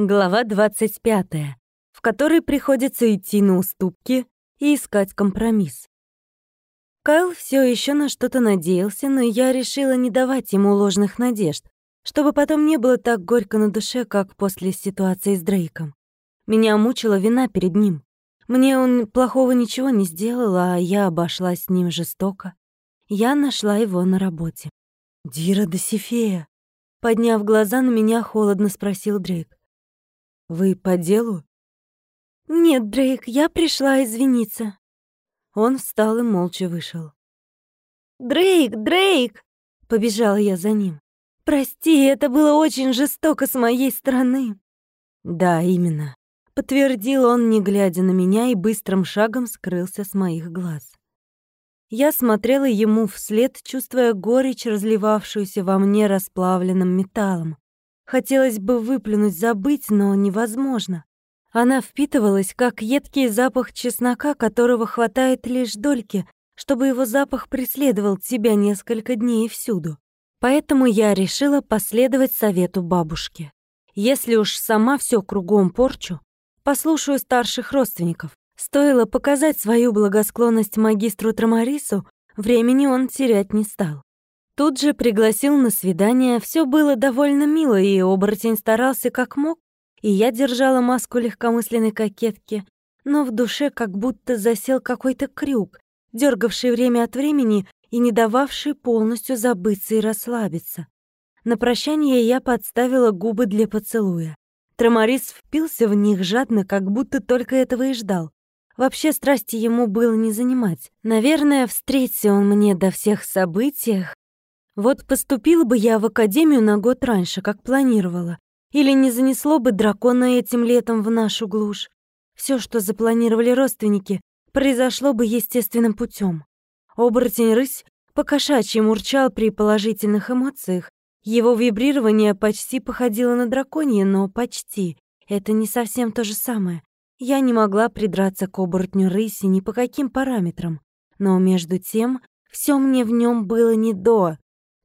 Глава 25, в которой приходится идти на уступки и искать компромисс. Кайл все еще на что-то надеялся, но я решила не давать ему ложных надежд, чтобы потом не было так горько на душе, как после ситуации с Дрейком. Меня мучила вина перед ним. Мне он плохого ничего не сделал, а я обошлась с ним жестоко. Я нашла его на работе. «Дира Досифея!» Подняв глаза на меня, холодно спросил Дрейк. «Вы по делу?» «Нет, Дрейк, я пришла извиниться». Он встал и молча вышел. «Дрейк, Дрейк!» — побежала я за ним. «Прости, это было очень жестоко с моей стороны». «Да, именно», — подтвердил он, не глядя на меня, и быстрым шагом скрылся с моих глаз. Я смотрела ему вслед, чувствуя горечь, разливавшуюся во мне расплавленным металлом. Хотелось бы выплюнуть, забыть, но невозможно. Она впитывалась, как едкий запах чеснока, которого хватает лишь дольки, чтобы его запах преследовал тебя несколько дней и всюду. Поэтому я решила последовать совету бабушки. Если уж сама все кругом порчу, послушаю старших родственников. Стоило показать свою благосклонность магистру Трамарису, времени он терять не стал. Тут же пригласил на свидание, все было довольно мило, и оборотень старался как мог, и я держала маску легкомысленной кокетки, но в душе как будто засел какой-то крюк, дергавший время от времени и не дававший полностью забыться и расслабиться. На прощание я подставила губы для поцелуя. Трамарис впился в них жадно, как будто только этого и ждал. Вообще страсти ему было не занимать. Наверное, встретился он мне до всех событиях, вот поступила бы я в академию на год раньше, как планировала, или не занесло бы дракона этим летом в нашу глушь. Все, что запланировали родственники, произошло бы естественным путем. Оборотень-рысь покошачьи мурчал при положительных эмоциях. Его вибрирование почти походило на драконье, но почти. Это не совсем то же самое. Я не могла придраться к оборотню рыси ни по каким параметрам. Но между тем, все мне в нем было не до.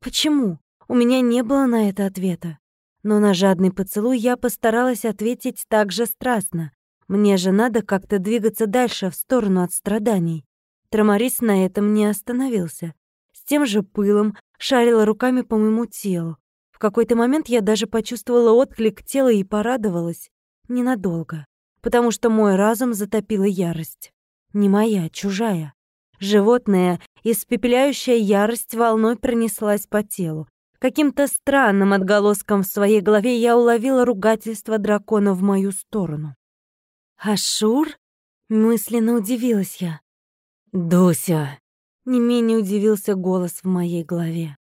Почему? У меня не было на это ответа. Но на жадный поцелуй я постаралась ответить так же страстно. Мне же надо как-то двигаться дальше, в сторону от страданий. Трамарис на этом не остановился. С тем же пылом шарила руками по моему телу. В какой-то момент я даже почувствовала отклик тела и порадовалась. Ненадолго. Потому что мой разум затопила ярость. Не моя, чужая. Животная, испепеляющая ярость волной пронеслась по телу. Каким-то странным отголоском в своей голове я уловила ругательство дракона в мою сторону. «Ашур?» — мысленно удивилась я. «Дуся!» — не менее удивился голос в моей голове.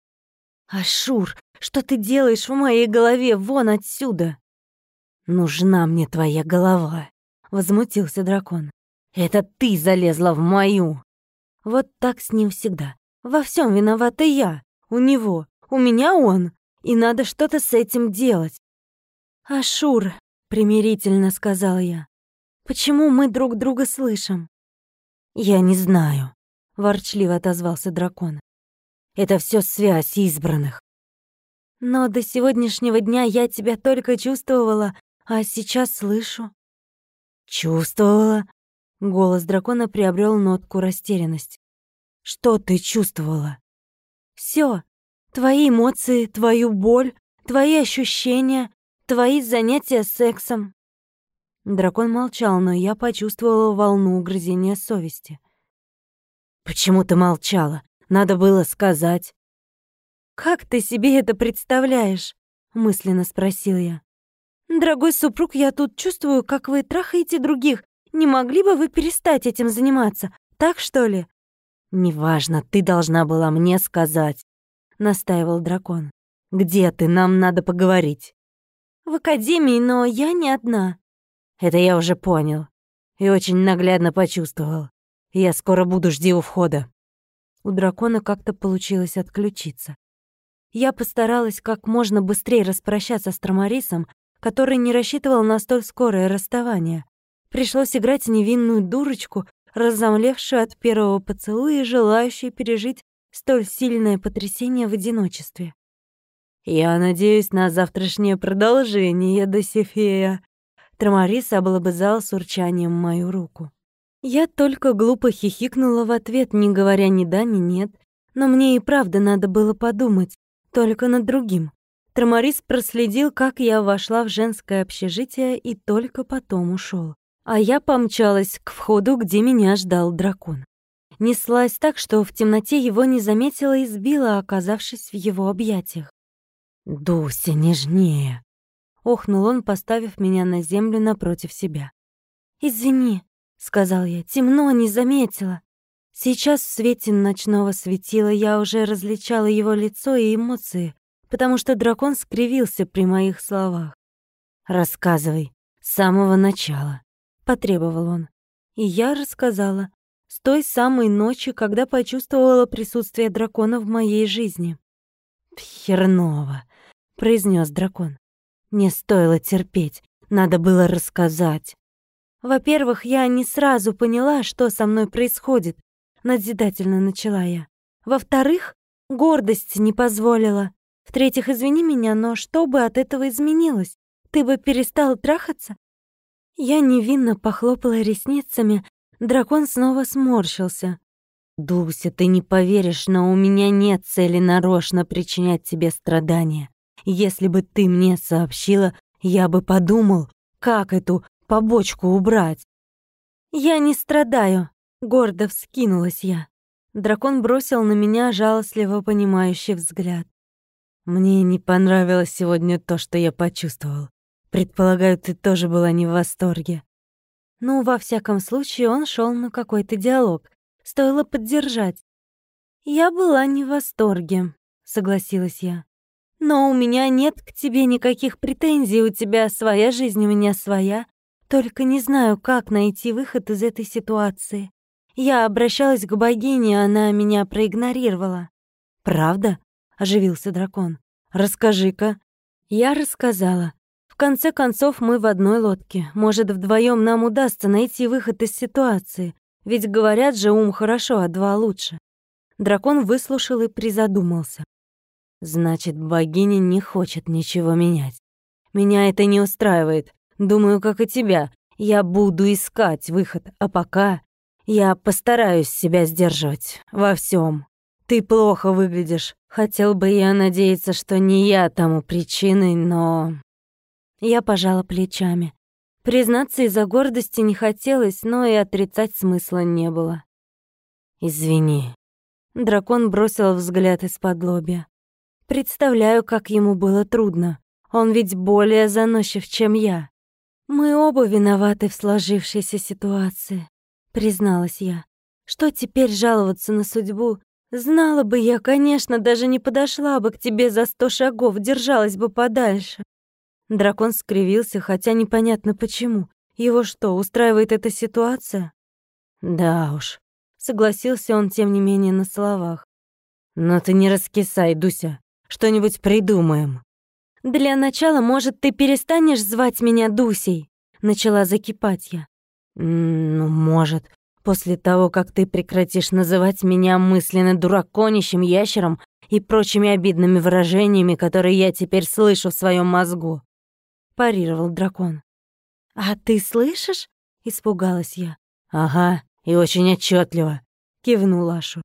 «Ашур, что ты делаешь в моей голове? Вон отсюда!» «Нужна мне твоя голова!» — возмутился дракон. «Это ты залезла в мою!» Вот так с ним всегда. Во всем виновата я. У него. У меня он. И надо что-то с этим делать. «Ашур», — примирительно сказал я, — «почему мы друг друга слышим?» «Я не знаю», — ворчливо отозвался дракон. «Это все связь избранных». «Но до сегодняшнего дня я тебя только чувствовала, а сейчас слышу». «Чувствовала?» Голос дракона приобрел нотку растерянность. «Что ты чувствовала?» Все. Твои эмоции, твою боль, твои ощущения, твои занятия сексом». Дракон молчал, но я почувствовала волну угрызения совести. «Почему ты молчала? Надо было сказать». «Как ты себе это представляешь?» — мысленно спросил я. «Дорогой супруг, я тут чувствую, как вы трахаете других, не могли бы вы перестать этим заниматься? Так, что ли?» «Неважно, ты должна была мне сказать», — настаивал дракон. «Где ты? Нам надо поговорить». «В академии, но я не одна». «Это я уже понял. И очень наглядно почувствовал. Я скоро буду, жди у входа». У дракона как-то получилось отключиться. Я постаралась как можно быстрее распрощаться с Трамарисом, который не рассчитывал на столь скорое расставание. Пришлось играть невинную дурочку, разомлевшую от первого поцелуя и желающую пережить столь сильное потрясение в одиночестве. «Я надеюсь на завтрашнее продолжение, Досифея». Трамарис облобызал с урчанием мою руку. Я только глупо хихикнула в ответ, не говоря ни да, ни нет. Но мне и правда надо было подумать, только над другим. Трамарис проследил, как я вошла в женское общежитие и только потом ушел. А я помчалась к входу, где меня ждал дракон. Неслась так, что в темноте его не заметила и сбила, оказавшись в его объятиях. «Дуся, нежнее!» — охнул он, поставив меня на землю напротив себя. «Извини», — сказал я, — «темно, не заметила». Сейчас в свете ночного светила я уже различала его лицо и эмоции, потому что дракон скривился при моих словах. «Рассказывай, с самого начала», — потребовал он. И я рассказала, с той самой ночи, когда почувствовала присутствие дракона в моей жизни. «Херново», — произнес дракон. «Не стоило терпеть, надо было рассказать». Во-первых, я не сразу поняла, что со мной происходит, назидательно начала я. Во-вторых, гордость не позволила. В-третьих, извини меня, но что бы от этого изменилось? Ты бы перестал трахаться? Я невинно похлопала ресницами, дракон снова сморщился. «Дуся, ты не поверишь, но у меня нет цели нарочно причинять тебе страдания. Если бы ты мне сообщила, я бы подумал, как эту побочку убрать». «Я не страдаю», Гордо вскинулась я. Дракон бросил на меня жалостливо понимающий взгляд. Мне не понравилось сегодня то, что я почувствовал. Предполагаю, ты тоже была не в восторге. Ну, во всяком случае, он шел на какой-то диалог. Стоило поддержать. Я была не в восторге, согласилась я. Но у меня нет к тебе никаких претензий, у тебя своя жизнь, у меня своя. Только не знаю, как найти выход из этой ситуации. Я обращалась к богине, она меня проигнорировала. «Правда?» — оживился дракон. «Расскажи-ка». Я рассказала. Конце концов, мы в одной лодке. Может, вдвоем нам удастся найти выход из ситуации. Ведь говорят же, ум хорошо, а два лучше. Дракон выслушал и призадумался. Значит, богиня не хочет ничего менять. Меня это не устраивает. Думаю, как и тебя. Я буду искать выход, а пока я постараюсь себя сдерживать во всем. Ты плохо выглядишь. Хотел бы я надеяться, что не я тому причиной, но... Я пожала плечами. Признаться из-за гордости не хотелось, но и отрицать смысла не было. «Извини». Дракон бросил взгляд из-под лобья. Представляю, как ему было трудно. Он ведь более заносчив, чем я. Мы оба виноваты в сложившейся ситуации призналась я. Что теперь жаловаться на судьбу? Знала бы я, конечно, даже не подошла бы к тебе за сто шагов, держалась бы подальше. Дракон скривился, хотя непонятно почему. Его что, устраивает эта ситуация? Да уж, согласился он тем не менее на словах. Но ты не раскисай, Дуся. Что-нибудь придумаем. Для начала, может, ты перестанешь звать меня Дусей? Начала закипать я. «Ну, может, после того, как ты прекратишь называть меня мысленно дураконищем, ящером и прочими обидными выражениями, которые я теперь слышу в своем мозгу», — парировал дракон. «А ты слышишь?» — испугалась я. «Ага, и очень отчетливо, кивнул Ашу.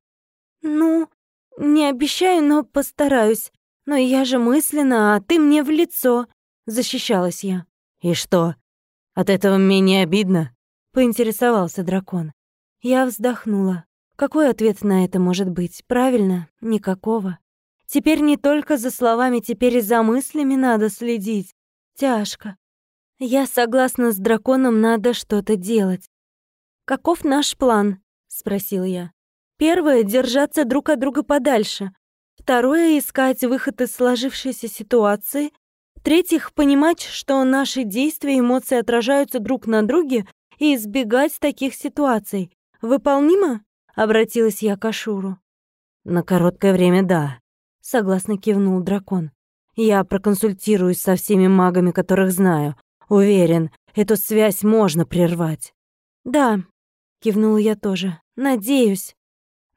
«Ну, не обещаю, но постараюсь. Но я же мысленно, а ты мне в лицо», — защищалась я. «И что, от этого менее обидно?» поинтересовался дракон. Я вздохнула. Какой ответ на это может быть? Правильно, никакого. Теперь не только за словами, теперь и за мыслями надо следить. Тяжко. Я согласна с драконом, надо что-то делать. «Каков наш план?» — спросил я. «Первое — держаться друг от друга подальше. Второе — искать выход из сложившейся ситуации. В-третьих, понимать, что наши действия и эмоции отражаются друг на друге и избегать таких ситуаций. Выполнимо?» — обратилась я к Ашуру. «На короткое время, да», — согласно кивнул дракон. «Я проконсультируюсь со всеми магами, которых знаю. Уверен, эту связь можно прервать». «Да», — кивнул я тоже. «Надеюсь».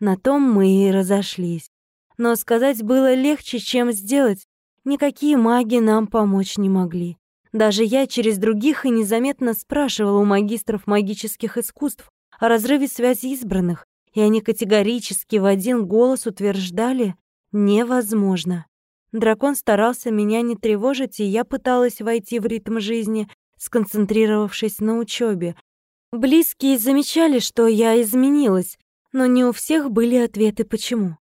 На том мы и разошлись. Но сказать было легче, чем сделать. Никакие маги нам помочь не могли. Даже я через других и незаметно спрашивала у магистров магических искусств о разрыве связи избранных, и они категорически в один голос утверждали «невозможно». Дракон старался меня не тревожить, и я пыталась войти в ритм жизни, сконцентрировавшись на учебе. Близкие замечали, что я изменилась, но не у всех были ответы «почему».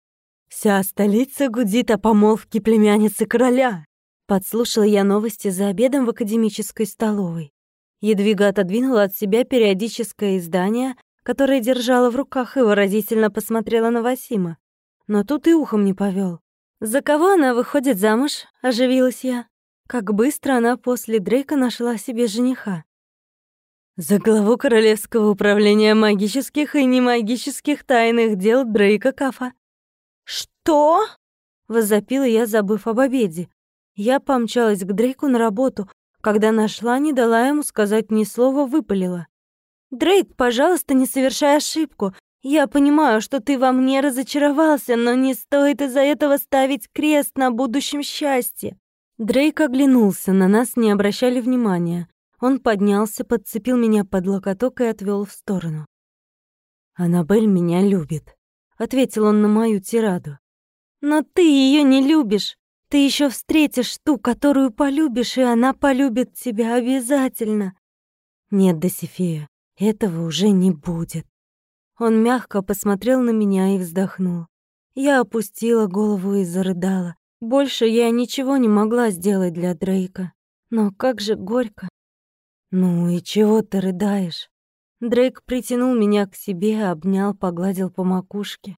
«Вся столица гудит о помолвке племянницы короля», Подслушала я новости за обедом в академической столовой. Едвига отодвинула от себя периодическое издание, которое держала в руках, и выразительно посмотрела на Васима. Но тут и ухом не повел. «За кого она выходит замуж?» — оживилась я. Как быстро она после Дрейка нашла себе жениха. «За главу Королевского управления магических и немагических тайных дел Дрейка Кафа». «Что?» — возопила я, забыв об обеде. Я помчалась к Дрейку на работу. Когда нашла, не дала ему сказать ни слова, выпалила. «Дрейк, пожалуйста, не совершай ошибку. Я понимаю, что ты во мне разочаровался, но не стоит из-за этого ставить крест на будущем счастье». Дрейк оглянулся, на нас не обращали внимания. Он поднялся, подцепил меня под локоток и отвел в сторону. «Аннабель меня любит», — ответил он на мою тираду. «Но ты ее не любишь. Ты еще встретишь ту, которую полюбишь, и она полюбит тебя обязательно. Нет, Досифея, этого уже не будет. Он мягко посмотрел на меня и вздохнул. Я опустила голову и зарыдала. Больше я ничего не могла сделать для Дрейка. Но как же горько. Ну и чего ты рыдаешь? Дрейк притянул меня к себе, обнял, погладил по макушке.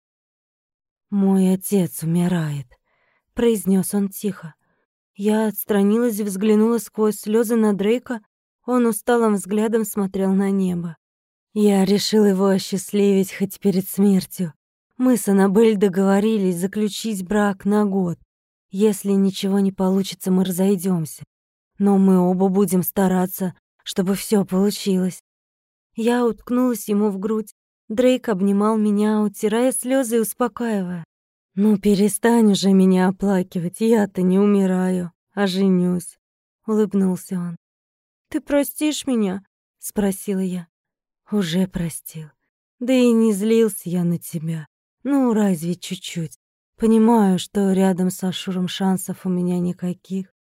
Мой отец умирает произнес он тихо. Я отстранилась и взглянула сквозь слезы на Дрейка. Он усталым взглядом смотрел на небо. Я решил его осчастливить хоть перед смертью. Мы с Аннабель договорились заключить брак на год. Если ничего не получится, мы разойдемся. Но мы оба будем стараться, чтобы все получилось. Я уткнулась ему в грудь. Дрейк обнимал меня, утирая слезы и успокаивая. «Ну, перестань уже меня оплакивать, я-то не умираю, а женюсь», — улыбнулся он. «Ты простишь меня?» — спросила я. «Уже простил. Да и не злился я на тебя. Ну, разве чуть-чуть. Понимаю, что рядом с Ашуром шансов у меня никаких».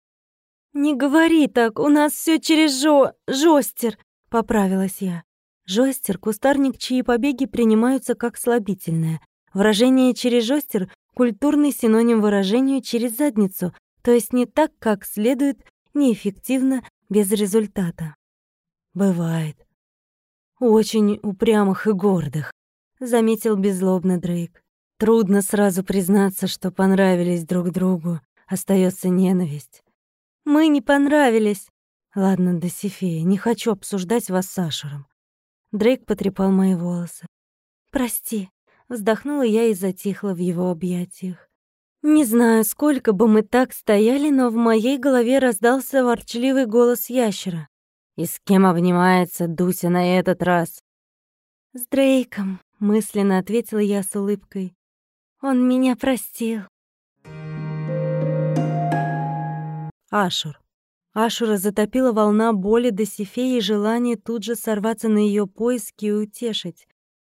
«Не говори так, у нас все через жо... жостер», — поправилась я. Жостер — кустарник, чьи побеги принимаются как слабительное. Выражение «через жостер» культурный синоним выражению через задницу, то есть не так, как следует, неэффективно, без результата. Бывает. Очень упрямых и гордых, заметил беззлобно Дрейк. Трудно сразу признаться, что понравились друг другу, остается ненависть. Мы не понравились. Ладно, Досифея, не хочу обсуждать вас с Ашером. Дрейк потрепал мои волосы. Прости, Вздохнула я и затихла в его объятиях. Не знаю, сколько бы мы так стояли, но в моей голове раздался ворчливый голос ящера. «И с кем обнимается Дуся на этот раз?» «С Дрейком», — мысленно ответила я с улыбкой. «Он меня простил». Ашур. Ашура затопила волна боли до Сифеи и желание тут же сорваться на ее поиски и утешить.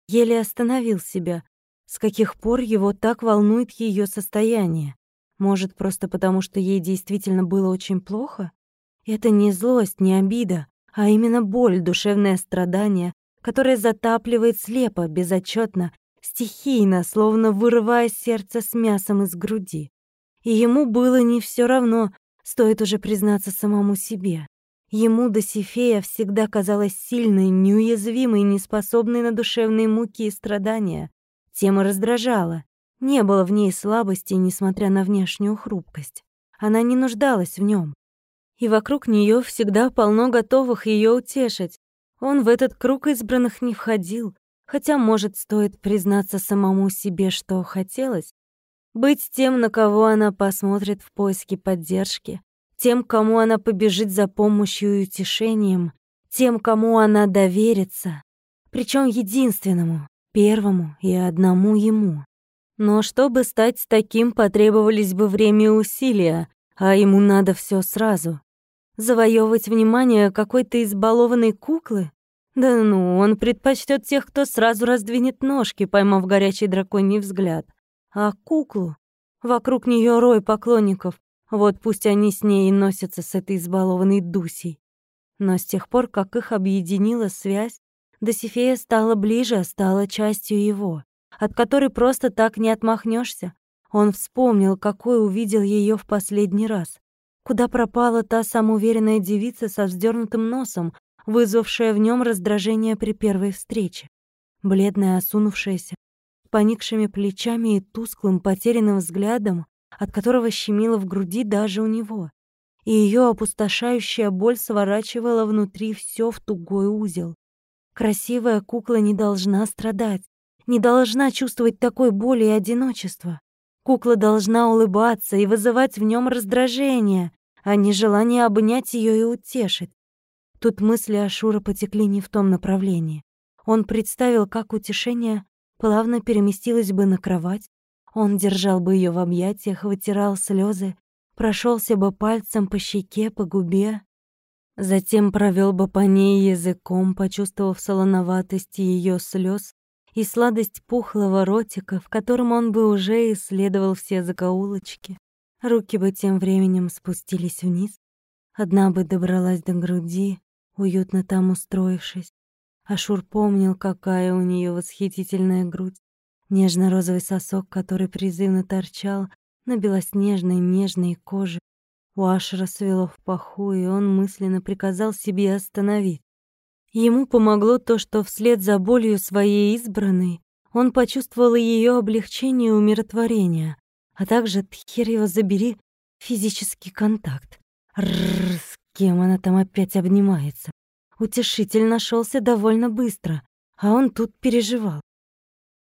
Еле остановил себя. С каких пор его так волнует ее состояние? Может, просто потому, что ей действительно было очень плохо? Это не злость, не обида, а именно боль, душевное страдание, которое затапливает слепо, безотчетно, стихийно, словно вырывая сердце с мясом из груди. И ему было не все равно, стоит уже признаться самому себе. Ему Досифея всегда казалась сильной, неуязвимой, неспособной на душевные муки и страдания. Тема раздражала. Не было в ней слабости, несмотря на внешнюю хрупкость. Она не нуждалась в нем. И вокруг нее всегда полно готовых ее утешить. Он в этот круг избранных не входил, хотя, может, стоит признаться самому себе, что хотелось. Быть тем, на кого она посмотрит в поиске поддержки, тем, кому она побежит за помощью и утешением, тем, кому она доверится, причем единственному, первому и одному ему. Но чтобы стать таким, потребовались бы время и усилия, а ему надо все сразу. Завоевывать внимание какой-то избалованной куклы? Да ну, он предпочтет тех, кто сразу раздвинет ножки, поймав горячий драконий взгляд. А куклу? Вокруг нее рой поклонников. Вот пусть они с ней и носятся с этой избалованной Дусей. Но с тех пор, как их объединила связь, Досифея стала ближе, стала частью его, от которой просто так не отмахнешься. Он вспомнил, какой увидел ее в последний раз. Куда пропала та самоуверенная девица со вздернутым носом, вызвавшая в нем раздражение при первой встрече? Бледная, осунувшаяся, поникшими плечами и тусклым, потерянным взглядом, от которого щемило в груди даже у него. И ее опустошающая боль сворачивала внутри все в тугой узел. Красивая кукла не должна страдать, не должна чувствовать такой боли и одиночества. Кукла должна улыбаться и вызывать в нем раздражение, а не желание обнять ее и утешить. Тут мысли Ашура потекли не в том направлении. Он представил, как утешение плавно переместилось бы на кровать, он держал бы ее в объятиях, вытирал слезы, прошелся бы пальцем по щеке, по губе, затем провел бы по ней языком, почувствовав солоноватость ее слез и сладость пухлого ротика, в котором он бы уже исследовал все закоулочки. Руки бы тем временем спустились вниз, одна бы добралась до груди, уютно там устроившись. Ашур помнил, какая у нее восхитительная грудь, нежно-розовый сосок, который призывно торчал на белоснежной нежной коже. У Ашера свело в паху, и он мысленно приказал себе остановить. Ему помогло то, что вслед за болью своей избранной он почувствовал ее облегчение и умиротворение, а также, хер его забери, физический контакт. Рррр, с кем она там опять обнимается? Утешитель нашелся довольно быстро, а он тут переживал.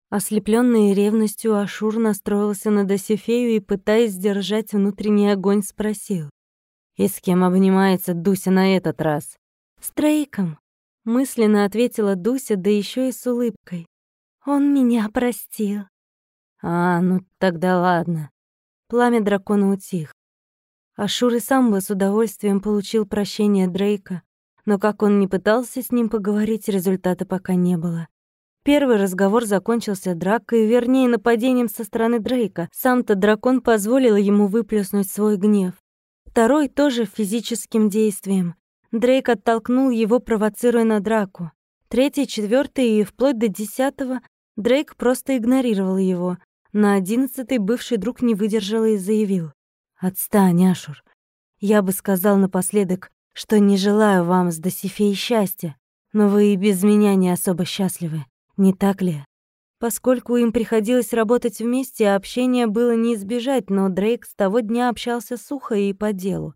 Ослепленный ревностью, Ашур настроился на Досифею и, пытаясь сдержать внутренний огонь, спросил. «И с кем обнимается Дуся на этот раз?» «С Дрейком», Мысленно ответила Дуся, да еще и с улыбкой. Он меня простил. А, ну тогда ладно. Пламя дракона утих. Ашур и сам бы с удовольствием получил прощение Дрейка, но как он не пытался с ним поговорить, результата пока не было. Первый разговор закончился дракой, вернее, нападением со стороны Дрейка. Сам-то дракон позволил ему выплеснуть свой гнев. Второй тоже физическим действием. Дрейк оттолкнул его, провоцируя на драку. Третий, четвертый и вплоть до десятого Дрейк просто игнорировал его. На одиннадцатый бывший друг не выдержал и заявил. «Отстань, Ашур. Я бы сказал напоследок, что не желаю вам с Досифей счастья, но вы и без меня не особо счастливы, не так ли?» Поскольку им приходилось работать вместе, общения было не избежать, но Дрейк с того дня общался сухо и по делу.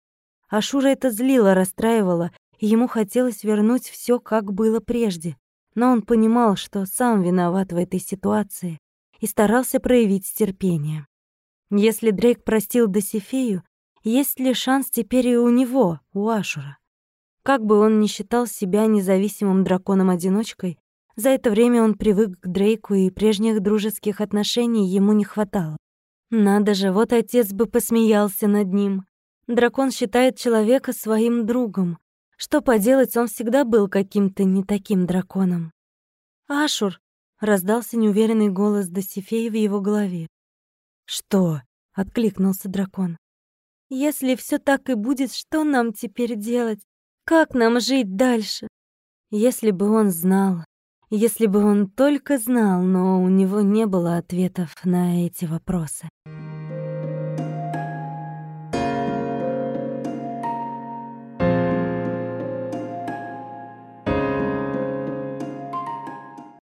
Ашура это злило, расстраивало, и ему хотелось вернуть все, как было прежде. Но он понимал, что сам виноват в этой ситуации, и старался проявить терпение. Если Дрейк простил Досифею, есть ли шанс теперь и у него, у Ашура? Как бы он ни считал себя независимым драконом-одиночкой, за это время он привык к Дрейку, и прежних дружеских отношений ему не хватало. Надо же, вот отец бы посмеялся над ним. Дракон считает человека своим другом. Что поделать, он всегда был каким-то не таким драконом. «Ашур!» — раздался неуверенный голос Досифея в его голове. «Что?» — откликнулся дракон. «Если все так и будет, что нам теперь делать? Как нам жить дальше?» Если бы он знал, если бы он только знал, но у него не было ответов на эти вопросы.